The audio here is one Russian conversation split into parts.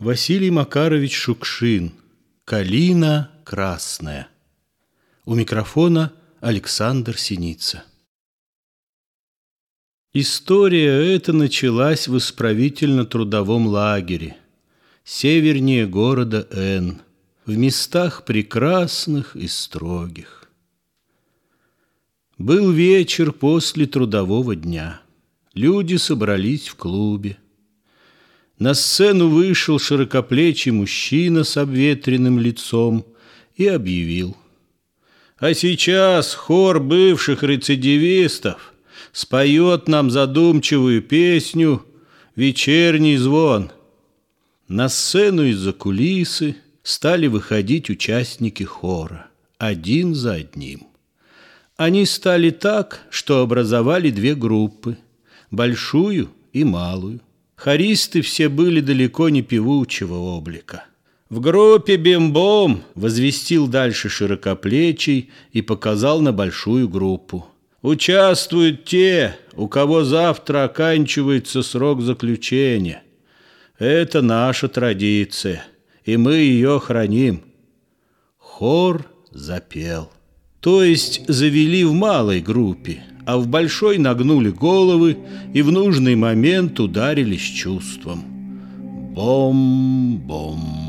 Василий Макарович Шукшин «Калина красная». У микрофона Александр Синица. История эта началась в исправительно-трудовом лагере, севернее города Н, в местах прекрасных и строгих. Был вечер после трудового дня. Люди собрались в клубе. На сцену вышел широкоплечий мужчина с обветренным лицом и объявил. А сейчас хор бывших рецидивистов споет нам задумчивую песню «Вечерний звон». На сцену из-за кулисы стали выходить участники хора, один за одним. Они стали так, что образовали две группы – большую и малую. Хористы все были далеко не певучего облика. В группе «Бимбом» возвестил дальше широкоплечий и показал на большую группу. Участвуют те, у кого завтра оканчивается срок заключения. Это наша традиция, и мы ее храним. Хор запел. То есть завели в малой группе – а в большой нагнули головы и в нужный момент ударились чувством. Бом-бом.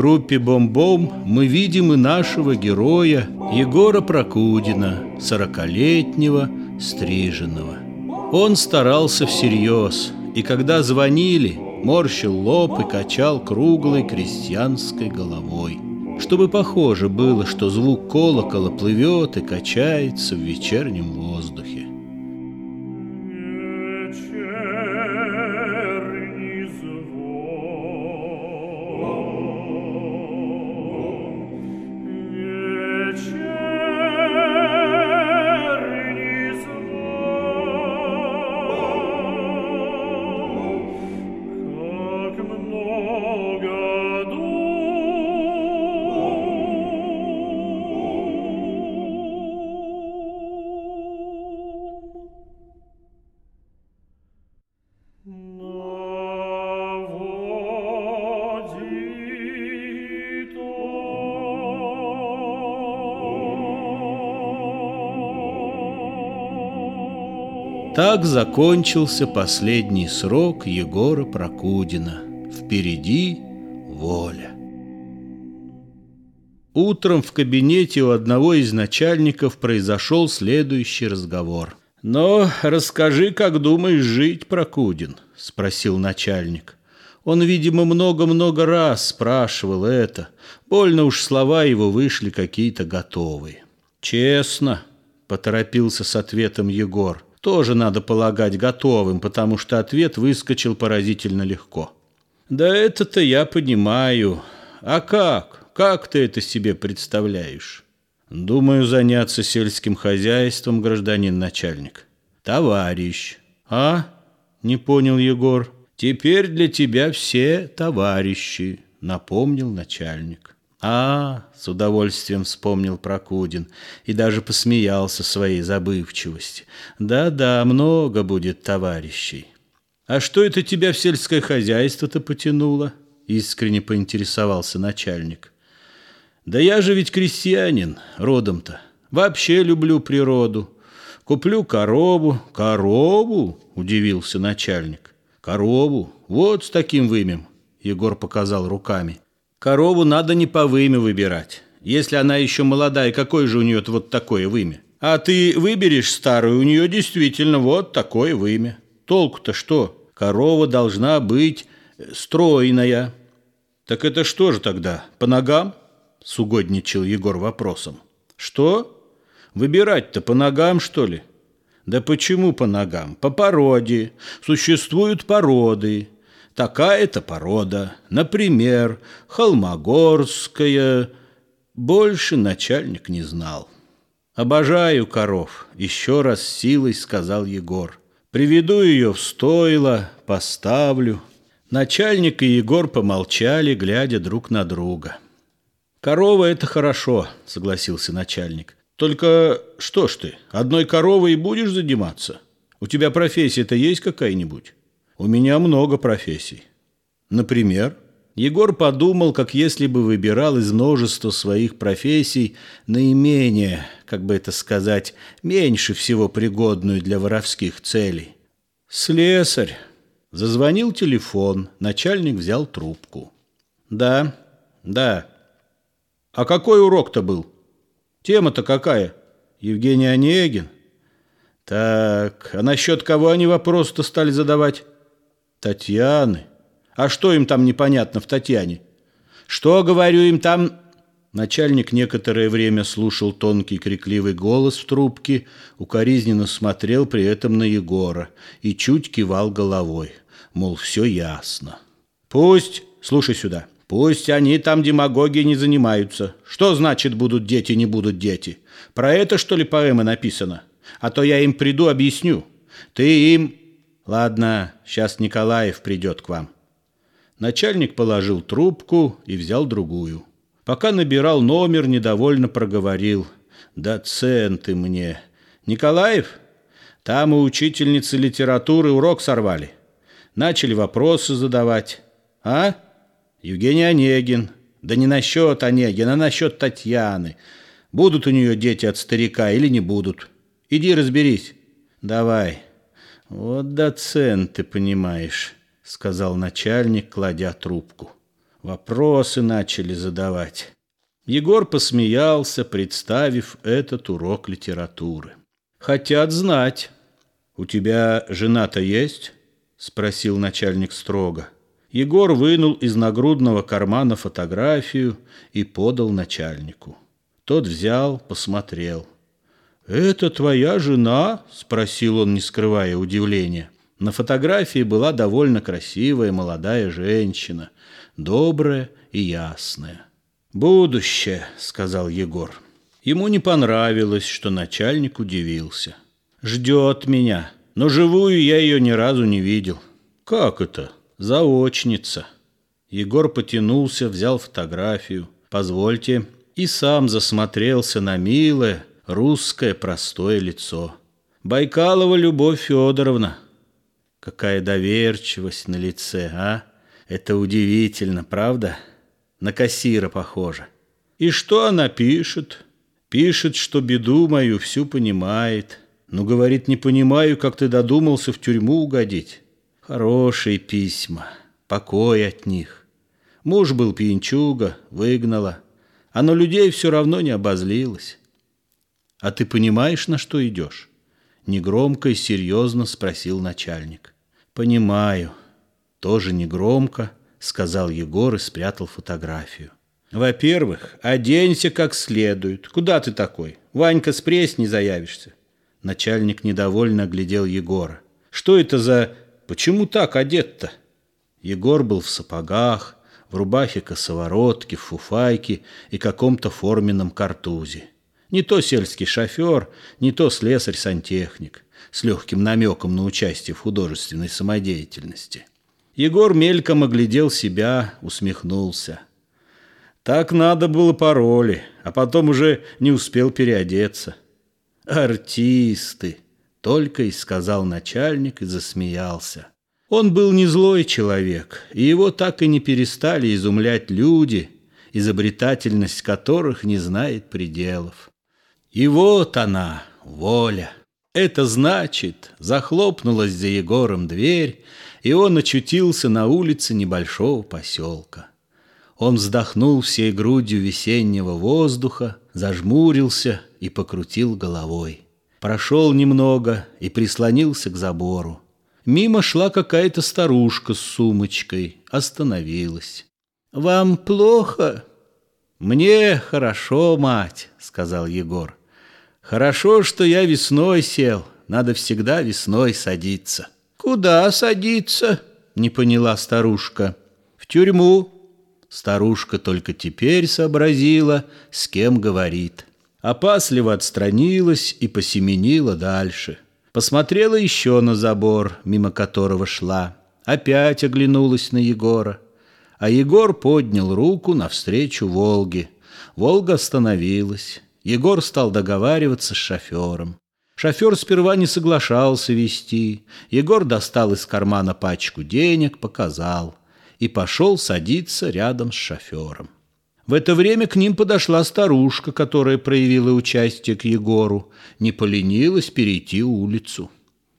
Группе «Бом-бом» мы видим и нашего героя Егора Прокудина, сорокалетнего, стриженного. Он старался всерьез, и когда звонили, морщил лоб и качал круглой крестьянской головой, чтобы похоже было, что звук колокола плывет и качается в вечернем Так закончился последний срок Егора Прокудина. Впереди воля. Утром в кабинете у одного из начальников произошел следующий разговор. «Но расскажи, как думаешь жить, Прокудин?» – спросил начальник. Он, видимо, много-много раз спрашивал это. Больно уж слова его вышли какие-то готовые. «Честно», – поторопился с ответом Егор – тоже надо полагать готовым, потому что ответ выскочил поразительно легко. «Да это-то я понимаю. А как? Как ты это себе представляешь?» «Думаю заняться сельским хозяйством, гражданин начальник». товарищ. А? Не понял Егор. Теперь для тебя все товарищи, напомнил начальник. А, с удовольствием вспомнил Прокудин и даже посмеялся своей забывчивости. Да-да, много будет товарищей. А что это тебя в сельское хозяйство-то потянуло? Искренне поинтересовался начальник. Да я же ведь крестьянин, родом-то. Вообще люблю природу. Куплю корову. Корову? Удивился начальник. Корову? Вот с таким вымем. Егор показал руками. Корову надо не по выме выбирать. Если она еще молодая, какое же у нее вот такое вымя? А ты выберешь старую, у нее действительно вот такое вымя. Толку-то что? Корова должна быть стройная. Так это что же тогда, по ногам? Сугодничал Егор вопросом. Что? Выбирать-то по ногам, что ли? Да почему по ногам? По породе. Существуют породы. Такая-то порода, например, холмогорская. Больше начальник не знал. «Обожаю коров», — еще раз силой сказал Егор. «Приведу ее в стойло, поставлю». Начальник и Егор помолчали, глядя друг на друга. «Корова — это хорошо», — согласился начальник. «Только что ж ты, одной коровой будешь заниматься? У тебя профессия-то есть какая-нибудь?» У меня много профессий. Например, Егор подумал, как если бы выбирал из множества своих профессий наименее, как бы это сказать, меньше всего пригодную для воровских целей. Слесарь. Зазвонил телефон, начальник взял трубку. Да, да. А какой урок-то был? Тема-то какая? Евгений Онегин? Так, а насчет кого они вопрос-то стали задавать? Татьяны? А что им там непонятно в Татьяне? Что, говорю, им там... Начальник некоторое время слушал тонкий крикливый голос в трубке, укоризненно смотрел при этом на Егора и чуть кивал головой, мол, все ясно. «Пусть, слушай сюда, пусть они там демагогией не занимаются. Что значит будут дети, не будут дети? Про это, что ли, поэма написано? А то я им приду, объясню. Ты им Ладно, сейчас Николаев придет к вам. Начальник положил трубку и взял другую. Пока набирал номер, недовольно проговорил. Доценты мне. Николаев? Там у учительницы литературы урок сорвали. Начали вопросы задавать. А? Евгений Онегин. Да не насчет Онегина, а насчет Татьяны. Будут у нее дети от старика или не будут? Иди разберись. Давай. «Вот доцент, ты понимаешь», — сказал начальник, кладя трубку. Вопросы начали задавать. Егор посмеялся, представив этот урок литературы. «Хотят знать. У тебя жена-то есть?» — спросил начальник строго. Егор вынул из нагрудного кармана фотографию и подал начальнику. Тот взял, посмотрел — «Это твоя жена?» – спросил он, не скрывая удивления. На фотографии была довольно красивая молодая женщина, добрая и ясная. «Будущее», – сказал Егор. Ему не понравилось, что начальник удивился. «Ждет меня, но живую я ее ни разу не видел». «Как это?» «Заочница». Егор потянулся, взял фотографию. «Позвольте». И сам засмотрелся на милое, русское простое лицо. Байкалова Любовь Федоровна. Какая доверчивость на лице, а? Это удивительно, правда? На кассира похоже. И что она пишет? Пишет, что беду мою всю понимает. Ну, говорит, не понимаю, как ты додумался в тюрьму угодить. Хорошие письма, покой от них. Муж был пьянчуга, выгнала. А на людей все равно не обозлилась. «А ты понимаешь, на что идешь?» Негромко и серьезно спросил начальник. «Понимаю». Тоже негромко, сказал Егор и спрятал фотографию. «Во-первых, оденься как следует. Куда ты такой? Ванька с не заявишься». Начальник недовольно оглядел Егора. «Что это за... Почему так одет-то?» Егор был в сапогах, в рубахе косоворотке, в фуфайке и каком-то форменном картузе. Не то сельский шофер, не то слесарь-сантехник. с легким намеком на участие в художественной самодеятельности. Егор мельком оглядел себя, усмехнулся. Так надо было по роли, а потом уже не успел переодеться. «Артисты!» — только и сказал начальник и засмеялся. Он был не злой человек, и его так и не перестали изумлять люди, изобретательность которых не знает пределов. И вот она, воля. Это значит, захлопнулась за Егором дверь, и он очутился на улице небольшого поселка. Он вздохнул всей грудью весеннего воздуха, зажмурился и покрутил головой. Прошел немного и прислонился к забору. Мимо шла какая-то старушка с сумочкой, остановилась. «Вам плохо?» «Мне хорошо, мать», — сказал Егор. Хорошо, что я весной сел. Надо всегда весной садиться. Куда садиться? Не поняла старушка. В тюрьму. Старушка только теперь сообразила, с кем говорит. Опасливо отстранилась и посеменила дальше. Посмотрела еще на забор, мимо которого шла. Опять оглянулась на Егора. А Егор поднял руку навстречу Волге. Волга остановилась. Егор стал договариваться с шофером. Шофер сперва не соглашался вести. Егор достал из кармана пачку денег, показал и пошел садиться рядом с шофером. В это время к ним подошла старушка, которая проявила участие к Егору, не поленилась перейти улицу.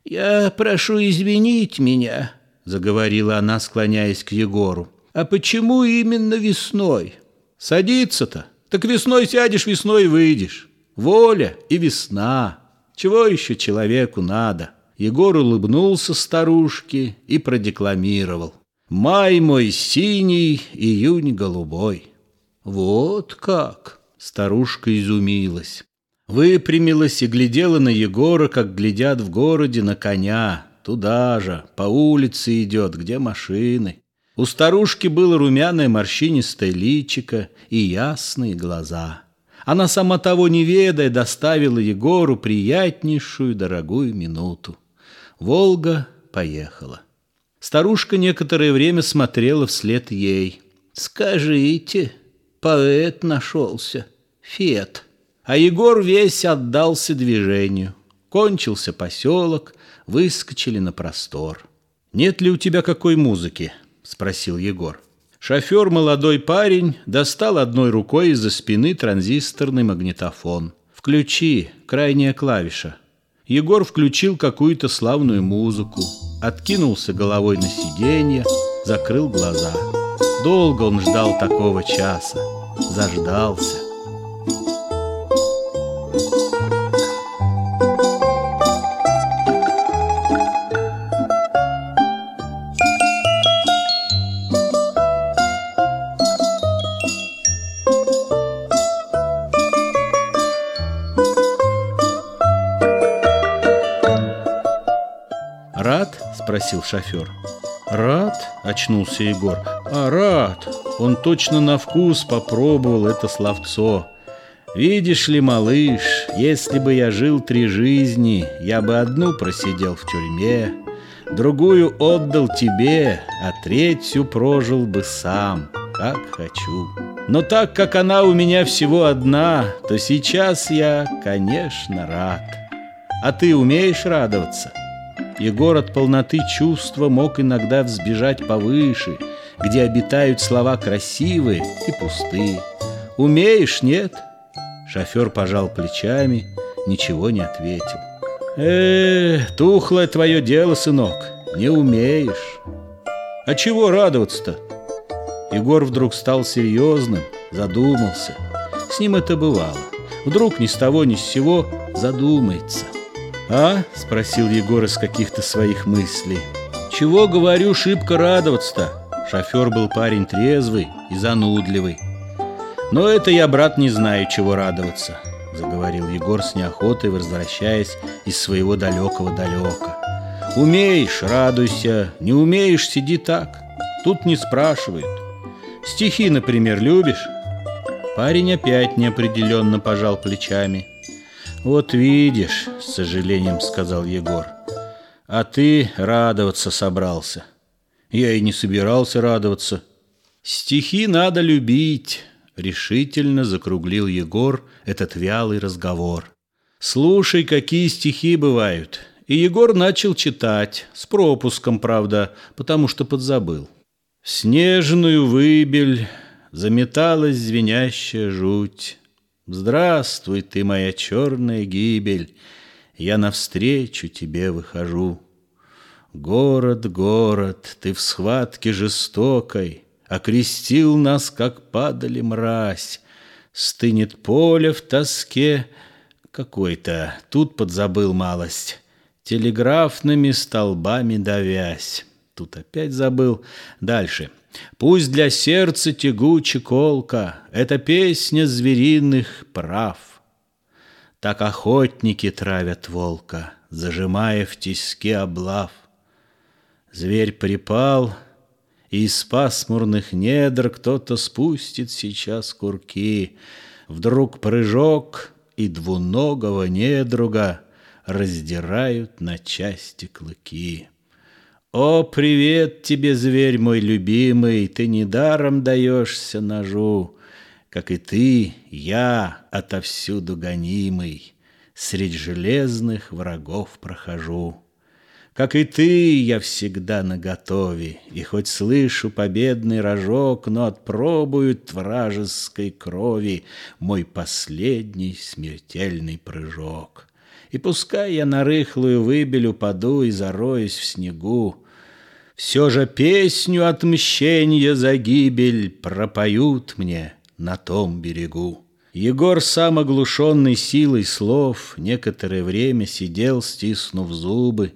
«Я прошу извинить меня», — заговорила она, склоняясь к Егору. «А почему именно весной?» «Садиться-то так весной сядешь, весной выйдешь. Воля и весна. Чего еще человеку надо? Егор улыбнулся старушке и продекламировал. Май мой синий, июнь голубой. Вот как! Старушка изумилась. Выпрямилась и глядела на Егора, как глядят в городе на коня. Туда же, по улице идет, где машины. У старушки было румяное морщинистое личико и ясные глаза. Она, сама того не ведая, доставила Егору приятнейшую дорогую минуту. Волга поехала. Старушка некоторое время смотрела вслед ей. «Скажите, поэт нашелся, Фет». А Егор весь отдался движению. Кончился поселок, выскочили на простор. «Нет ли у тебя какой музыки?» Спросил Егор. Шофер, молодой парень, достал одной рукой из-за спины транзисторный магнитофон. «Включи, крайняя клавиша». Егор включил какую-то славную музыку, откинулся головой на сиденье, закрыл глаза. Долго он ждал такого часа, заждался. Спросил шофер. «Рад?» – очнулся Егор. «А, рад! Он точно на вкус попробовал это словцо. Видишь ли, малыш, если бы я жил три жизни, я бы одну просидел в тюрьме, другую отдал тебе, а третью прожил бы сам, как хочу. Но так как она у меня всего одна, то сейчас я, конечно, рад. А ты умеешь радоваться?» Егор от полноты чувства мог иногда взбежать повыше, где обитают слова красивые и пустые. «Умеешь, нет?» Шофер пожал плечами, ничего не ответил. «Э, тухлое твое дело, сынок, не умеешь». «А чего радоваться-то?» Егор вдруг стал серьезным, задумался. С ним это бывало. Вдруг ни с того ни с сего задумается – «А?» – спросил Егор из каких-то своих мыслей. «Чего, говорю, шибко радоваться-то?» Шофер был парень трезвый и занудливый. «Но это я, брат, не знаю, чего радоваться», – заговорил Егор с неохотой, возвращаясь из своего далекого далека. «Умеешь – радуйся, не умеешь – сиди так. Тут не спрашивают. Стихи, например, любишь?» Парень опять неопределенно пожал плечами – Вот видишь, с сожалением сказал Егор, а ты радоваться собрался. Я и не собирался радоваться. Стихи надо любить, решительно закруглил Егор этот вялый разговор. Слушай, какие стихи бывают. И Егор начал читать, с пропуском, правда, потому что подзабыл. Снежную выбель заметалась звенящая жуть. Здравствуй ты, моя черная гибель, Я навстречу тебе выхожу. Город, город, ты в схватке жестокой Окрестил нас, как падали мразь. Стынет поле в тоске какой-то, Тут подзабыл малость, Телеграфными столбами давясь. Тут опять забыл. Дальше — Пусть для сердца тягуче колка Это песня звериных прав. Так охотники травят волка, Зажимая в тиске облав. Зверь припал, и из пасмурных недр Кто-то спустит сейчас курки. Вдруг прыжок, и двуногого недруга Раздирают на части клыки. О, привет тебе, зверь мой любимый, Ты недаром даешься ножу, Как и ты, я, отовсюду гонимый, Средь железных врагов прохожу. Как и ты, я всегда наготове, И хоть слышу победный рожок, Но отпробуют вражеской крови Мой последний смертельный прыжок. И пускай я на рыхлую выбель упаду И зароюсь в снегу, все же песню отмщения за гибель Пропоют мне на том берегу. Егор, сам оглушенный силой слов, Некоторое время сидел, стиснув зубы,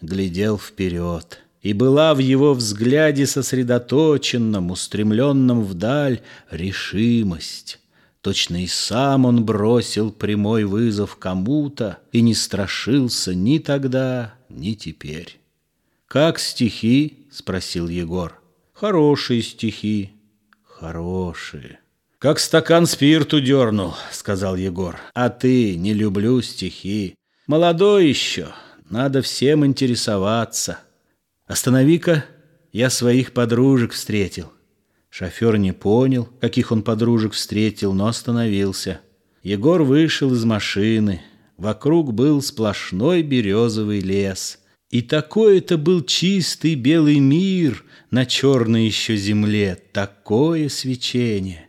Глядел вперед. И была в его взгляде сосредоточенном, Устремленном вдаль, решимость. Точно и сам он бросил прямой вызов кому-то И не страшился ни тогда, ни теперь. «Как стихи?» — спросил Егор. «Хорошие стихи». «Хорошие». «Как стакан спирту дернул», — сказал Егор. «А ты, не люблю стихи. Молодой еще, надо всем интересоваться. Останови-ка, я своих подружек встретил». Шофер не понял, каких он подружек встретил, но остановился. Егор вышел из машины. Вокруг был сплошной березовый лес — и такой это был чистый белый мир на черной еще земле, такое свечение.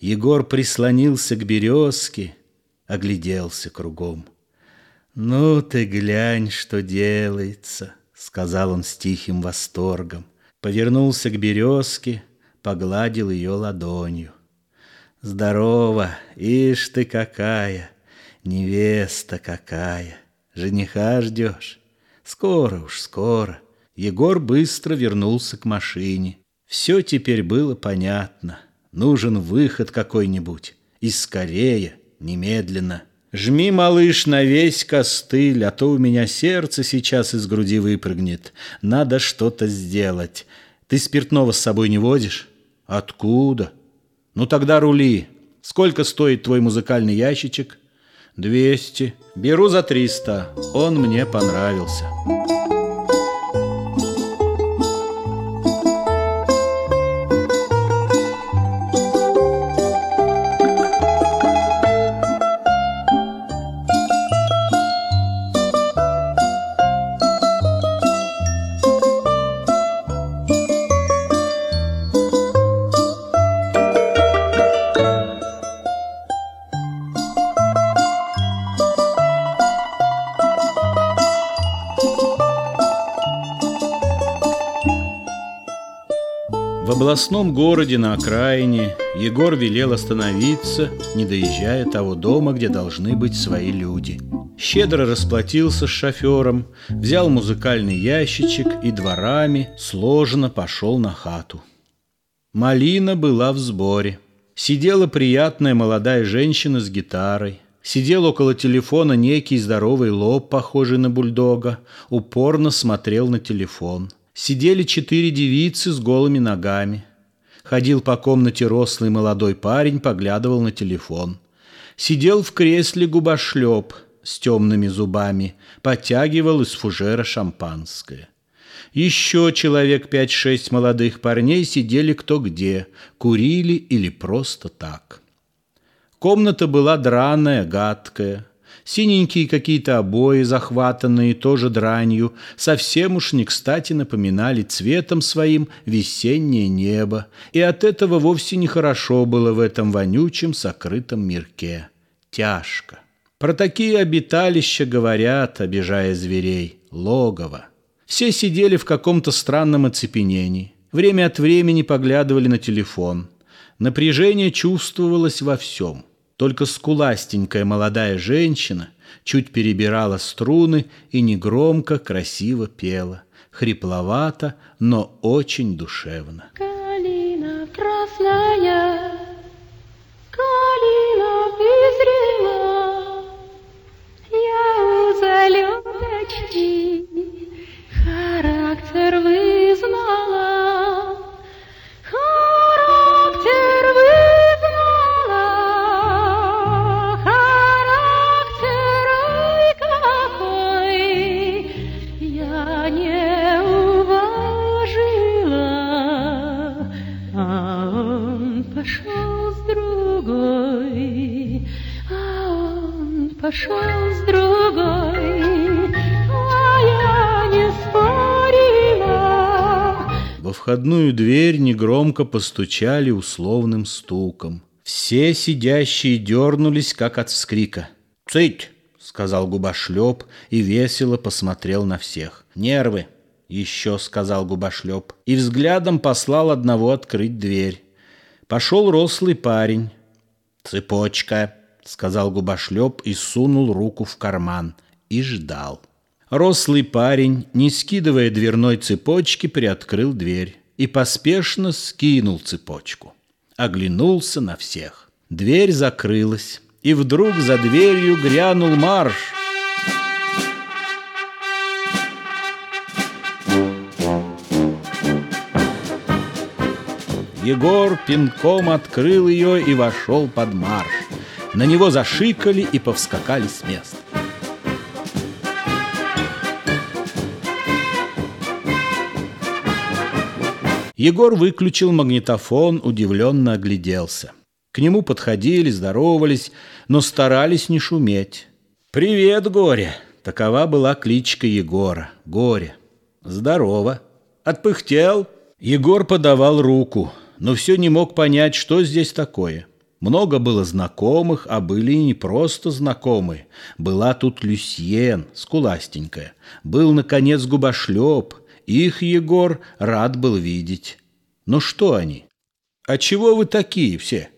Егор прислонился к березке, огляделся кругом. «Ну ты глянь, что делается!» — сказал он с тихим восторгом. Повернулся к березке, погладил ее ладонью. «Здорово! Ишь ты какая! Невеста какая! Жениха ждешь!» Скоро уж, скоро. Егор быстро вернулся к машине. Все теперь было понятно. Нужен выход какой-нибудь. И скорее, немедленно. Жми, малыш, на весь костыль, а то у меня сердце сейчас из груди выпрыгнет. Надо что-то сделать. Ты спиртного с собой не возишь? Откуда? Ну тогда рули. Сколько стоит твой музыкальный ящичек? Двести. Беру за триста. Он мне понравился. Областном городе на окраине Егор велел остановиться, не доезжая того дома, где должны быть свои люди. Щедро расплатился с шофером, взял музыкальный ящичек и дворами сложно пошел на хату. Малина была в сборе. Сидела приятная молодая женщина с гитарой. Сидел около телефона некий здоровый лоб, похожий на бульдога, упорно смотрел на телефон – Сидели четыре девицы с голыми ногами. Ходил по комнате рослый молодой парень, поглядывал на телефон. Сидел в кресле губошлеп с темными зубами, потягивал из фужера шампанское. Еще человек пять-шесть молодых парней сидели кто где, курили или просто так. Комната была драная, гадкая, Синенькие какие-то обои, захватанные тоже дранью, совсем уж не кстати напоминали цветом своим весеннее небо, и от этого вовсе нехорошо было в этом вонючем сокрытом мирке. Тяжко. Про такие обиталища говорят, обижая зверей, логово. Все сидели в каком-то странном оцепенении. Время от времени поглядывали на телефон. Напряжение чувствовалось во всем – только скуластенькая молодая женщина чуть перебирала струны и негромко, красиво пела, хрипловато, но очень душевно. Калина красная, калина вызрела, я у залеточки характер вызнала. Пошел с другой, а я не спорила. Во входную дверь негромко постучали условным стуком. Все сидящие дернулись, как от вскрика. «Цыть!» — сказал губошлеп и весело посмотрел на всех. «Нервы!» — еще сказал губошлеп и взглядом послал одного открыть дверь. Пошел рослый парень. «Цепочка!» — сказал губошлеп и сунул руку в карман. И ждал. Рослый парень, не скидывая дверной цепочки, приоткрыл дверь и поспешно скинул цепочку. Оглянулся на всех. Дверь закрылась, и вдруг за дверью грянул марш. Егор пинком открыл ее и вошел под марш. На него зашикали и повскакали с места. Егор выключил магнитофон, удивленно огляделся. К нему подходили, здоровались, но старались не шуметь. «Привет, Горе!» Такова была кличка Егора. Горе. «Здорово!» «Отпыхтел?» Егор подавал руку, но все не мог понять, что здесь такое. Много было знакомых, а были и не просто знакомые. Была тут Люсьен, скуластенькая. Был, наконец, губошлеп. Их Егор рад был видеть. Но что они? А чего вы такие все?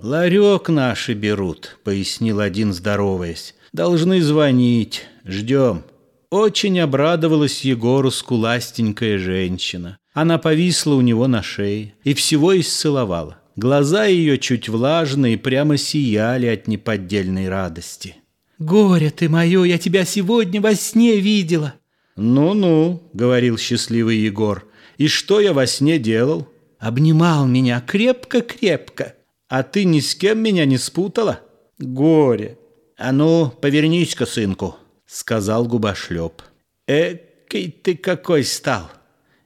Ларек наши берут, пояснил один, здороваясь. Должны звонить. Ждем. Очень обрадовалась Егору скуластенькая женщина. Она повисла у него на шее и всего исцеловала. Глаза ее чуть влажные прямо сияли от неподдельной радости. Горе ты мое, я тебя сегодня во сне видела. «Ну-ну», — говорил счастливый Егор, — «и что я во сне делал?» Обнимал меня крепко-крепко. «А ты ни с кем меня не спутала?» «Горе!» «А ну, повернись-ка, сынку», — сказал губошлеп. «Экий ты какой стал!»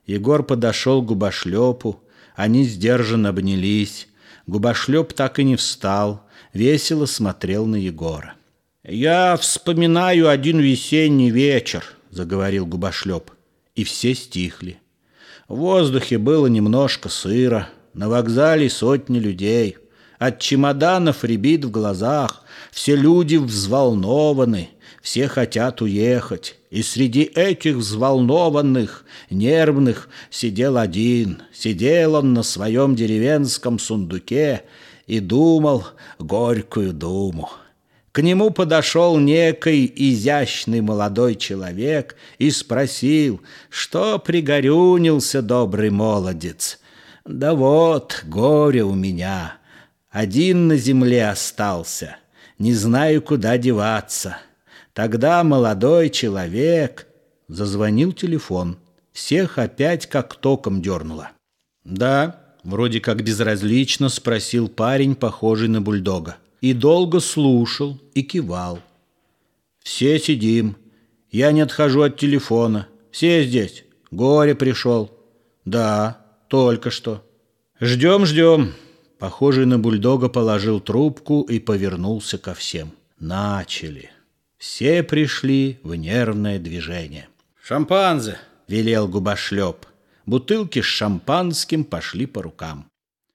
Егор подошел к губошлепу, они сдержанно обнялись. Губошлеп так и не встал, весело смотрел на Егора. «Я вспоминаю один весенний вечер», — заговорил губошлеп, и все стихли. В воздухе было немножко сыро, на вокзале сотни людей. От чемоданов рябит в глазах, все люди взволнованы, все хотят уехать. И среди этих взволнованных, нервных сидел один. Сидел он на своем деревенском сундуке и думал горькую думу. К нему подошел некий изящный молодой человек и спросил, что пригорюнился добрый молодец. «Да вот, горе у меня, один на земле остался, не знаю, куда деваться». Тогда молодой человек... Зазвонил телефон. Всех опять как током дернуло. «Да», — вроде как безразлично спросил парень, похожий на бульдога. и долго слушал и кивал. «Все сидим. Я не отхожу от телефона. Все здесь. Горе пришел». «Да, только что». «Ждем, ждем». Похожий на бульдога положил трубку и повернулся ко всем. Начали. Все пришли в нервное движение. «Шампанзе!» — велел губошлеп. Бутылки с шампанским пошли по рукам.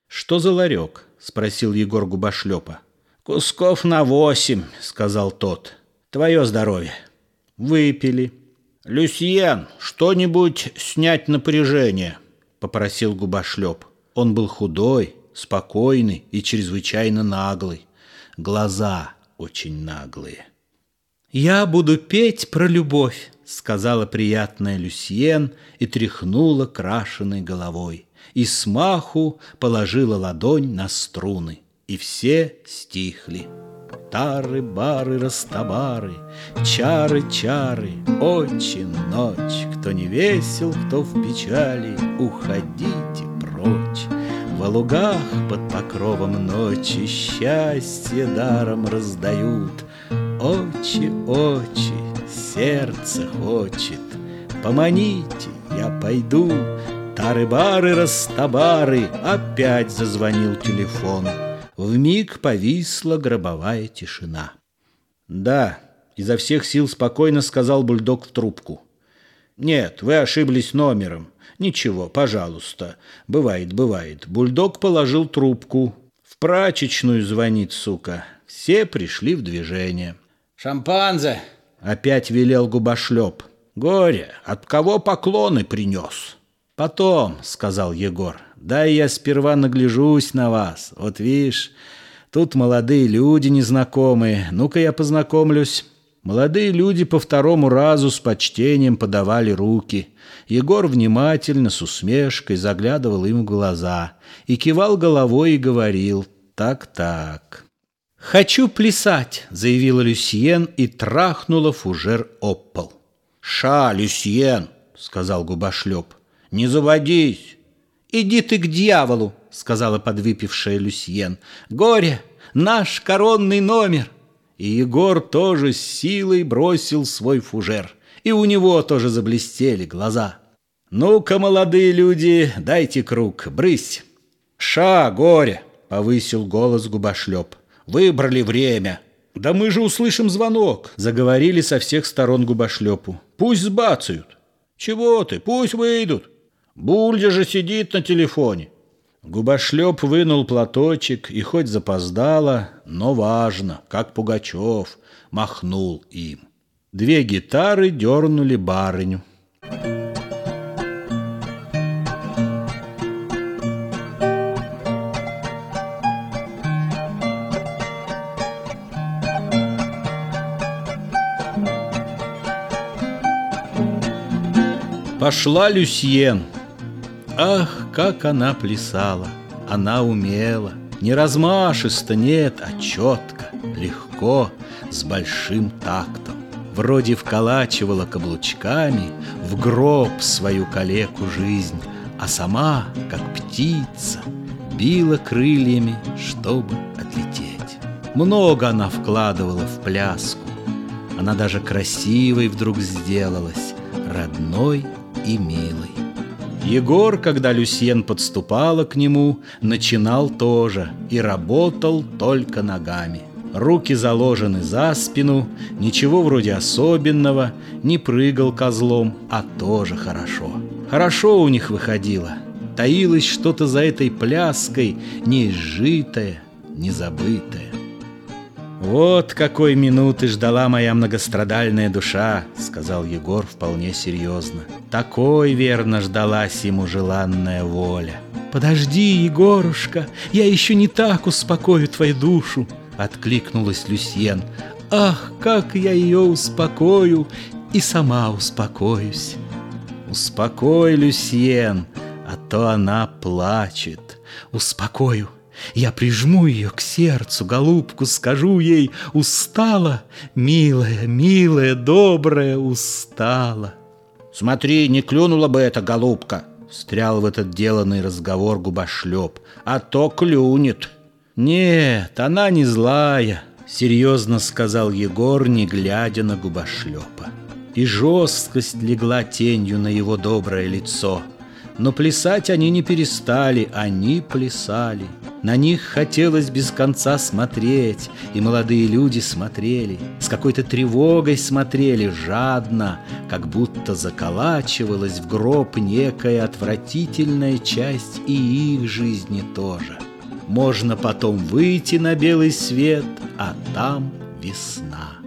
«Что за ларек?» — спросил Егор губошлепа. «Кусков на восемь», — сказал тот. «Твое здоровье». Выпили. «Люсьен, что-нибудь снять напряжение», — попросил губошлеп. Он был худой, спокойный и чрезвычайно наглый. Глаза очень наглые. «Я буду петь про любовь», — сказала приятная Люсьен и тряхнула крашеной головой. И смаху положила ладонь на струны, и все стихли. Тары, бары, растабары, чары, чары, очень ночь. Кто не весел, кто в печали, уходите прочь. В лугах под покровом ночи Счастье даром раздают, Очи, очи, сердце хочет, Поманите, я пойду. Тары-бары, растабары, Опять зазвонил телефон. В миг повисла гробовая тишина. «Да», — изо всех сил спокойно сказал бульдог в трубку. «Нет, вы ошиблись номером. Ничего, пожалуйста. Бывает, бывает». Бульдог положил трубку. В прачечную звонит, сука. Все пришли в движение. «Шампанзе!» — опять велел губошлеп. «Горе, от кого поклоны принес?» «Потом», — сказал Егор, — «дай я сперва нагляжусь на вас. Вот видишь, тут молодые люди незнакомые. Ну-ка я познакомлюсь». Молодые люди по второму разу с почтением подавали руки. Егор внимательно, с усмешкой заглядывал им в глаза и кивал головой и говорил «так-так». «Хочу плясать», — заявила Люсьен и трахнула фужер об пол. «Ша, Люсьен», — сказал губошлеп, — «не заводись». «Иди ты к дьяволу», — сказала подвыпившая Люсьен. «Горе, наш коронный номер». И Егор тоже с силой бросил свой фужер. И у него тоже заблестели глаза. «Ну-ка, молодые люди, дайте круг, брысь!» «Ша, горе!» — повысил голос губошлеп. Выбрали время. Да мы же услышим звонок, заговорили со всех сторон губошлепу. Пусть сбацают. Чего ты, пусть выйдут. Булья же сидит на телефоне. Губошлеп вынул платочек и хоть запоздало, но важно, как Пугачев, махнул им. Две гитары дернули барыню. Пошла Люсьен. Ах, как она плясала! Она умела. Не размашисто, нет, а четко, легко, с большим тактом. Вроде вколачивала каблучками в гроб свою калеку жизнь, а сама, как птица, била крыльями, чтобы отлететь. Много она вкладывала в пляску. Она даже красивой вдруг сделалась, родной и милый. Егор, когда Люсьен подступала к нему, начинал тоже и работал только ногами. Руки заложены за спину, ничего вроде особенного, не прыгал козлом, а тоже хорошо. Хорошо у них выходило. Таилось что-то за этой пляской, неизжитое, незабытое. «Вот какой минуты ждала моя многострадальная душа», — сказал Егор вполне серьезно. «Такой, верно, ждалась ему желанная воля». «Подожди, Егорушка, я еще не так успокою твою душу», — откликнулась Люсьен. «Ах, как я ее успокою и сама успокоюсь». «Успокой, Люсьен, а то она плачет». «Успокою, я прижму ее к сердцу, голубку, скажу ей «Устала, милая, милая, добрая, устала». «Смотри, не клюнула бы эта голубка!» Встрял в этот деланный разговор губошлеп. «А то клюнет!» Нет, она не злая, серьезно сказал Егор, не глядя на губошлепа. И жесткость легла тенью на его доброе лицо – но плясать они не перестали, они плясали. На них хотелось без конца смотреть, и молодые люди смотрели, с какой-то тревогой смотрели, жадно, как будто заколачивалась в гроб некая отвратительная часть и их жизни тоже. Можно потом выйти на белый свет, а там весна.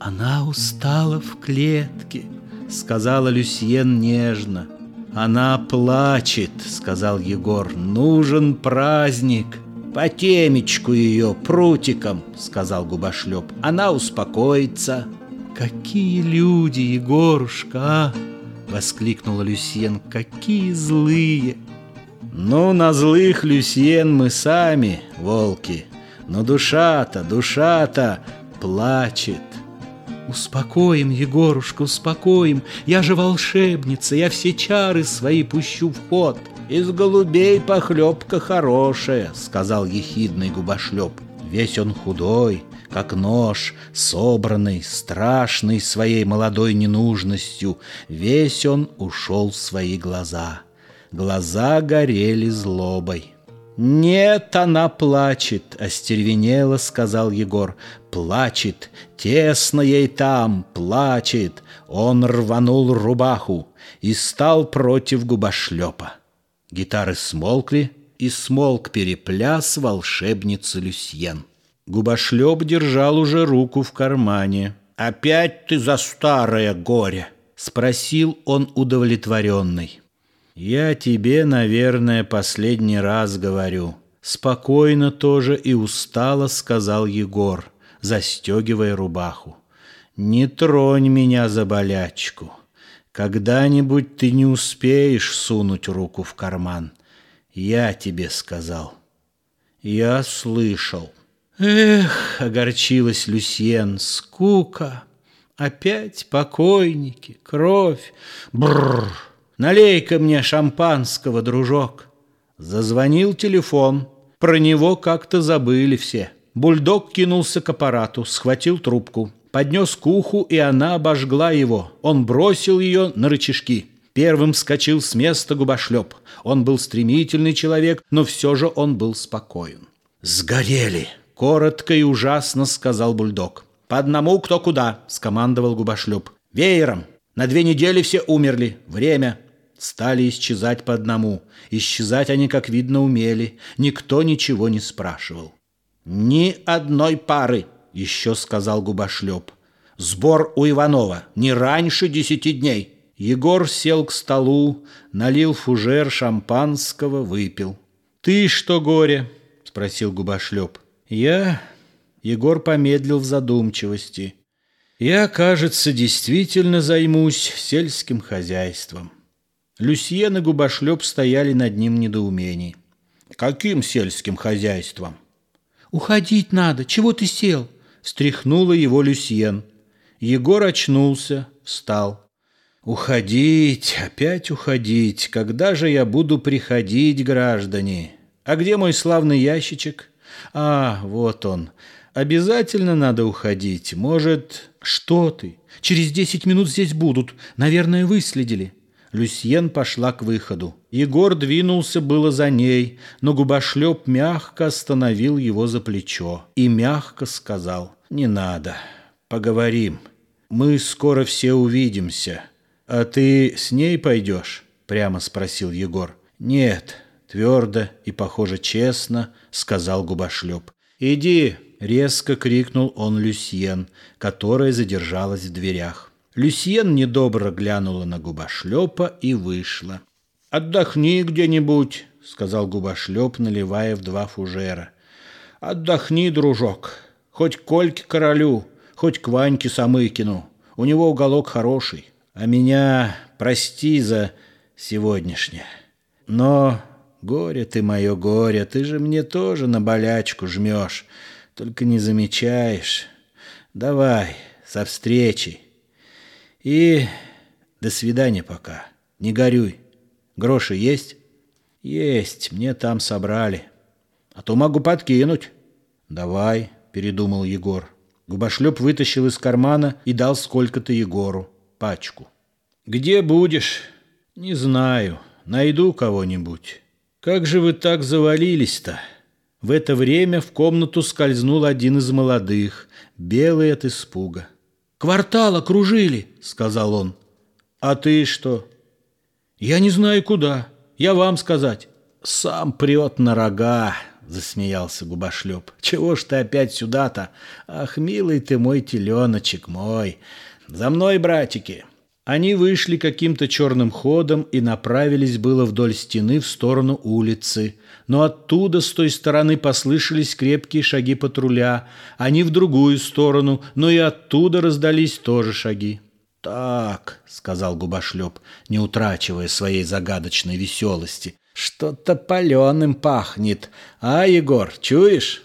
Она устала в клетке, сказала Люсьен нежно — «Она плачет», — сказал Егор, — «нужен праздник». «По темечку ее, прутиком», — сказал губошлеп, — «она успокоится». «Какие люди, Егорушка, а!» — воскликнула Люсьен. «Какие злые!» «Ну, на злых, Люсьен, мы сами, волки, но душа-то, душа-то плачет». Успокоим, Егорушка, успокоим. Я же волшебница, я все чары свои пущу в ход. Из голубей похлебка хорошая, сказал ехидный губошлеп. Весь он худой, как нож, собранный, страшный своей молодой ненужностью. Весь он ушел в свои глаза. Глаза горели злобой. «Нет, она плачет», — остервенело сказал Егор. «Плачет, тесно ей там, плачет». Он рванул рубаху и стал против губошлепа. Гитары смолкли, и смолк перепляс волшебницы Люсьен. Губошлеп держал уже руку в кармане. «Опять ты за старое горе?» — спросил он удовлетворенный. Я тебе, наверное, последний раз говорю. Спокойно тоже и устало сказал Егор, застегивая рубаху. Не тронь меня за болячку. Когда-нибудь ты не успеешь сунуть руку в карман. Я тебе сказал. Я слышал. Эх, огорчилась Люсьен, скука. Опять покойники, кровь. Бррр. Налей-ка мне шампанского, дружок. Зазвонил телефон. Про него как-то забыли все. Бульдог кинулся к аппарату, схватил трубку, поднес к уху, и она обожгла его. Он бросил ее на рычажки. Первым вскочил с места губошлеп. Он был стремительный человек, но все же он был спокоен. «Сгорели!» — коротко и ужасно сказал бульдог. «По одному кто куда!» — скомандовал губошлеп. «Веером! На две недели все умерли. Время!» Стали исчезать по одному. Исчезать они, как видно, умели. Никто ничего не спрашивал. «Ни одной пары», — еще сказал губошлеп. «Сбор у Иванова не раньше десяти дней». Егор сел к столу, налил фужер шампанского, выпил. «Ты что, горе?» — спросил губошлеп. «Я...» Егор помедлил в задумчивости. «Я, кажется, действительно займусь сельским хозяйством». Люсьен и Губошлеп стояли над ним в недоумении. «Каким сельским хозяйством?» «Уходить надо! Чего ты сел?» Встряхнула его Люсьен. Егор очнулся, встал. «Уходить, опять уходить! Когда же я буду приходить, граждане? А где мой славный ящичек? А, вот он. Обязательно надо уходить. Может, что ты? Через десять минут здесь будут. Наверное, выследили». Люсьен пошла к выходу. Егор двинулся было за ней, но губошлеп мягко остановил его за плечо и мягко сказал «Не надо, поговорим. Мы скоро все увидимся. А ты с ней пойдешь?» прямо спросил Егор. «Нет», твердо и, похоже, честно сказал губошлеп. «Иди!» — резко крикнул он Люсьен, которая задержалась в дверях. Люсьен недобро глянула на губошлепа и вышла. «Отдохни где-нибудь», — сказал губошлеп, наливая в два фужера. «Отдохни, дружок, хоть Кольке королю, хоть к Ваньке Самыкину. У него уголок хороший, а меня прости за сегодняшнее. Но горе ты мое горе, ты же мне тоже на болячку жмешь, только не замечаешь. Давай, со встречей». И до свидания пока. Не горюй. Гроши есть? Есть, мне там собрали. а то могу подкинуть». «Давай», — передумал Егор. Губошлеп вытащил из кармана и дал сколько-то Егору, пачку. «Где будешь?» «Не знаю. Найду кого-нибудь». «Как же вы так завалились-то?» В это время в комнату скользнул один из молодых, белый от испуга. «Квартал окружили», — сказал он. «А ты что?» «Я не знаю куда. Я вам сказать». «Сам прет на рога», — засмеялся губошлеп. «Чего ж ты опять сюда-то? Ах, милый ты мой теленочек мой! За мной, братики!» Они вышли каким-то черным ходом и направились было вдоль стены в сторону улицы. Но оттуда, с той стороны, послышались крепкие шаги патруля. Они в другую сторону, но и оттуда раздались тоже шаги. «Так», — сказал губошлеп, не утрачивая своей загадочной веселости, — «что-то паленым пахнет. А, Егор, чуешь?»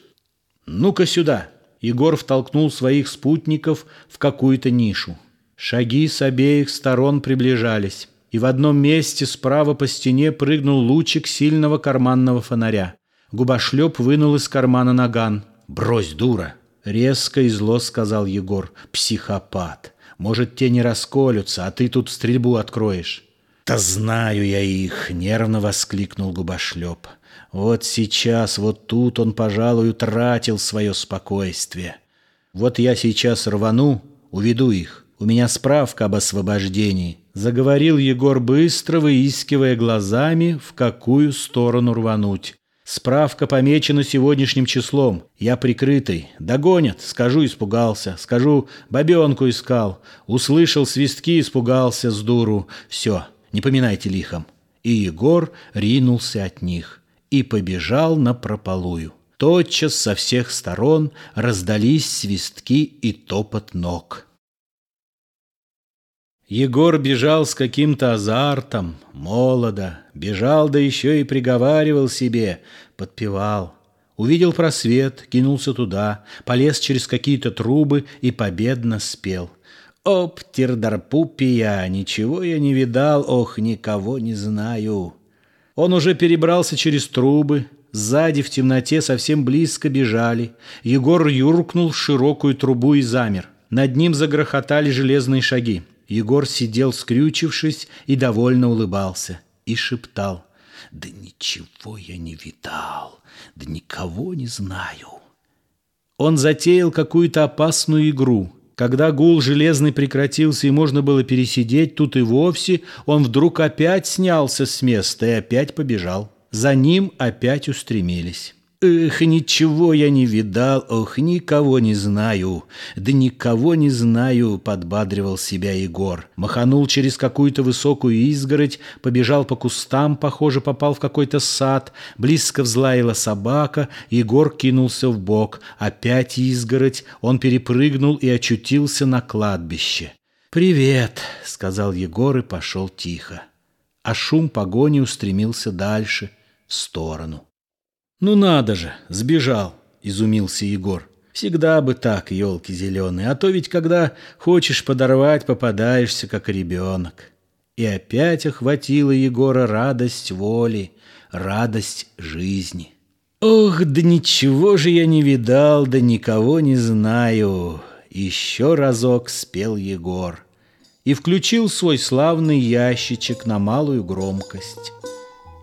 «Ну-ка сюда!» Егор втолкнул своих спутников в какую-то нишу. Шаги с обеих сторон приближались, и в одном месте справа по стене прыгнул лучик сильного карманного фонаря. Губошлеп вынул из кармана наган. «Брось, дура!» — резко и зло сказал Егор. «Психопат! Может, те не расколются, а ты тут стрельбу откроешь». «Да знаю я их!» — нервно воскликнул губошлеп. «Вот сейчас, вот тут он, пожалуй, утратил свое спокойствие. Вот я сейчас рвану, уведу их. У меня справка об освобождении», — заговорил Егор быстро, выискивая глазами, в какую сторону рвануть. «Справка помечена сегодняшним числом. Я прикрытый. Догонят. Скажу, испугался. Скажу, бабенку искал. Услышал свистки, испугался с дуру. Все, не поминайте лихом». И Егор ринулся от них и побежал на прополую. Тотчас со всех сторон раздались свистки и топот ног. Егор бежал с каким-то азартом, молодо, бежал, да еще и приговаривал себе, подпевал. Увидел просвет, кинулся туда, полез через какие-то трубы и победно спел. «Оп, тердарпупия, ничего я не видал, ох, никого не знаю». Он уже перебрался через трубы, сзади в темноте совсем близко бежали. Егор юркнул в широкую трубу и замер. Над ним загрохотали железные шаги. Егор сидел, скрючившись, и довольно улыбался, и шептал. «Да ничего я не видал, да никого не знаю». Он затеял какую-то опасную игру. Когда гул железный прекратился и можно было пересидеть, тут и вовсе он вдруг опять снялся с места и опять побежал. За ним опять устремились. Эх, ничего я не видал, ох, никого не знаю. Да никого не знаю, подбадривал себя Егор. Маханул через какую-то высокую изгородь, побежал по кустам, похоже, попал в какой-то сад. Близко взлаяла собака, Егор кинулся в бок. Опять изгородь, он перепрыгнул и очутился на кладбище. «Привет», — сказал Егор и пошел тихо. А шум погони устремился дальше, в сторону. «Ну надо же, сбежал!» – изумился Егор. «Всегда бы так, елки зеленые, а то ведь когда хочешь подорвать, попадаешься, как ребенок». И опять охватила Егора радость воли, радость жизни. «Ох, да ничего же я не видал, да никого не знаю!» Еще разок спел Егор и включил свой славный ящичек на малую громкость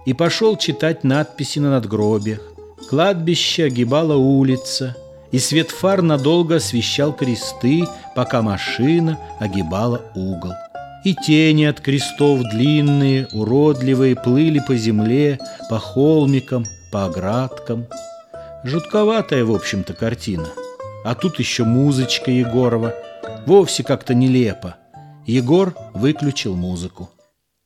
и пошел читать надписи на надгробиях. Кладбище огибала улица, и свет фар надолго освещал кресты, пока машина огибала угол. И тени от крестов длинные, уродливые, плыли по земле, по холмикам, по оградкам. Жутковатая, в общем-то, картина. А тут еще музычка Егорова. Вовсе как-то нелепо. Егор выключил музыку.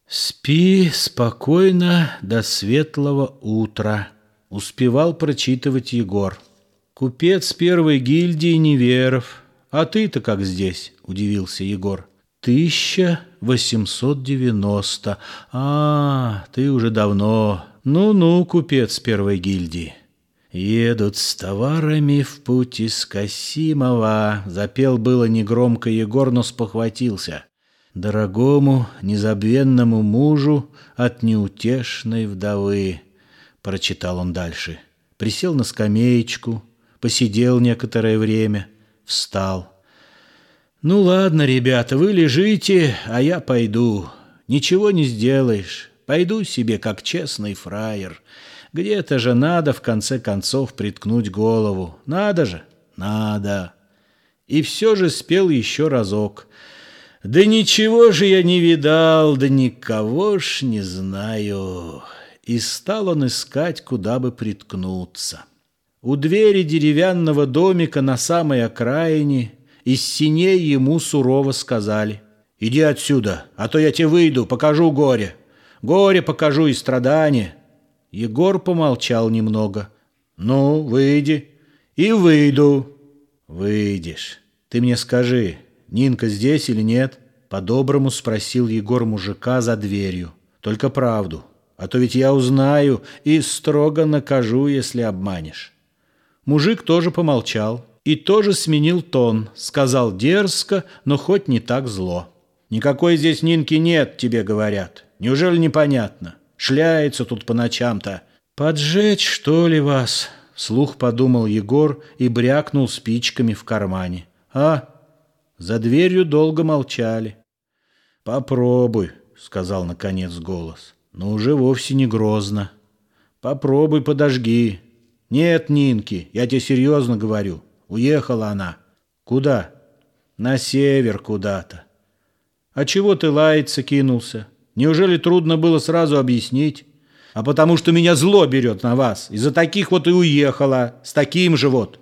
«Спи спокойно до светлого утра», — успевал прочитывать Егор. «Купец первой гильдии неверов. А ты-то как здесь?» — удивился Егор. «Тысяча восемьсот девяносто. А, ты уже давно. Ну-ну, купец первой гильдии». «Едут с товарами в путь из Касимова», — запел было негромко Егор, но спохватился дорогому незабвенному мужу от неутешной вдовы, прочитал он дальше. Присел на скамеечку, посидел некоторое время, встал. «Ну ладно, ребята, вы лежите, а я пойду. Ничего не сделаешь. Пойду себе, как честный фраер. Где-то же надо, в конце концов, приткнуть голову. Надо же? Надо». И все же спел еще разок. «Да ничего же я не видал, да никого ж не знаю». И стал он искать, куда бы приткнуться. У двери деревянного домика на самой окраине из синей ему сурово сказали «Иди отсюда, а то я тебе выйду, покажу горе. Горе покажу и страдания». Егор помолчал немного. «Ну, выйди». «И выйду». «Выйдешь. Ты мне скажи, Нинка здесь или нет?» По-доброму спросил Егор мужика за дверью. «Только правду, а то ведь я узнаю и строго накажу, если обманешь». Мужик тоже помолчал и тоже сменил тон, сказал дерзко, но хоть не так зло. «Никакой здесь Нинки нет, тебе говорят. Неужели непонятно? Шляется тут по ночам-то. Поджечь, что ли, вас?» Слух подумал Егор и брякнул спичками в кармане. «А?» За дверью долго молчали. «Попробуй», — сказал наконец голос, но уже вовсе не грозно. «Попробуй подожги». «Нет, Нинки, я тебе серьезно говорю. Уехала она». «Куда?» «На север куда-то». «А чего ты лаяться кинулся? Неужели трудно было сразу объяснить?» а потому что меня зло берет на вас. Из-за таких вот и уехала, с таким же вот.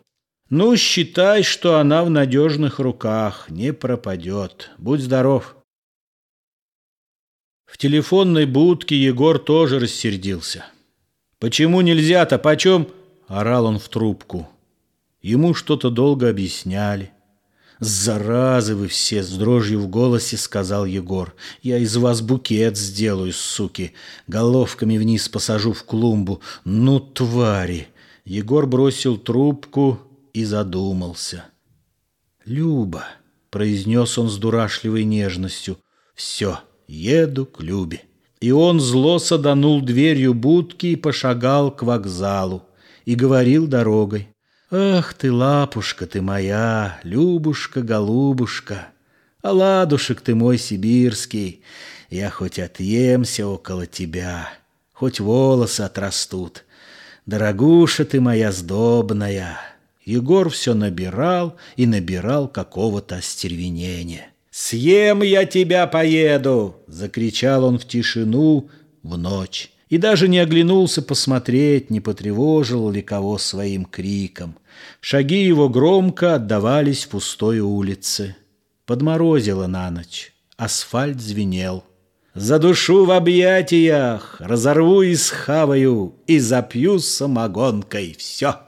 Ну, считай, что она в надежных руках, не пропадет. Будь здоров. В телефонной будке Егор тоже рассердился. «Почему нельзя-то? Почем?» – орал он в трубку. Ему что-то долго объясняли. «Заразы вы все!» — с дрожью в голосе сказал Егор. «Я из вас букет сделаю, суки. Головками вниз посажу в клумбу. Ну, твари!» Егор бросил трубку и задумался. «Люба!» — произнес он с дурашливой нежностью. «Все, еду к Любе». И он зло саданул дверью будки и пошагал к вокзалу. И говорил дорогой. Ах ты, лапушка ты моя, Любушка, голубушка, А ладушек ты мой сибирский, Я хоть отъемся около тебя, Хоть волосы отрастут. Дорогуша ты моя сдобная. Егор все набирал и набирал какого-то остервенения. «Съем я тебя поеду!» — закричал он в тишину, в ночь и даже не оглянулся посмотреть, не потревожил ли кого своим криком. Шаги его громко отдавались в пустой улице. Подморозило на ночь, асфальт звенел. Задушу в объятиях, разорву и схаваю, и запью самогонкой все.